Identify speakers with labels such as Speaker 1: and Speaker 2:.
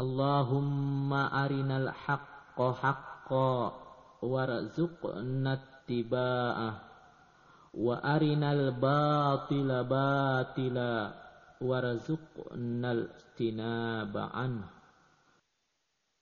Speaker 1: Allahumma arinal haqqa haqqa warzuqna tiba'ah wa arinal batila batila warzuqna istinaba anhu.